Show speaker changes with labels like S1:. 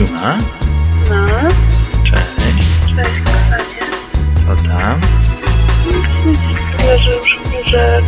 S1: Juna? No.
S2: Cześć.
S1: Cześć, kochanie.
S2: Co tam?
S1: Nic, nic. Kojarzę już, że